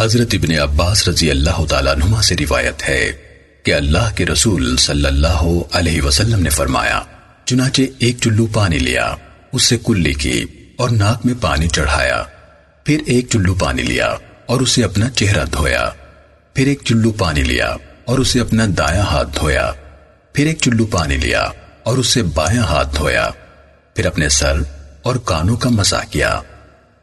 حضرت ابن عباس رضی اللہ تعالیٰ نما سے روایت ہے کہ اللہ کے رسول صلی اللہ علیہ وسلم نے فرمایا، چنانچہ ایک چلو پانی لیا، اس سے کلی کی اور ناک میں پانی چڑھایا۔ پھر ایک چلو پانی لیا اور اسے اپنا چہرہ دھویا۔ پھر ایک چلو پانی لیا اور اسے اپنا دایاں ہاتھ دھویا۔ پھر ایک چلو پانی لیا اور اس سے بایاں ہاتھ دھویا۔ پھر اپنے سر اور کانوں کا مسا کیا۔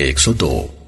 102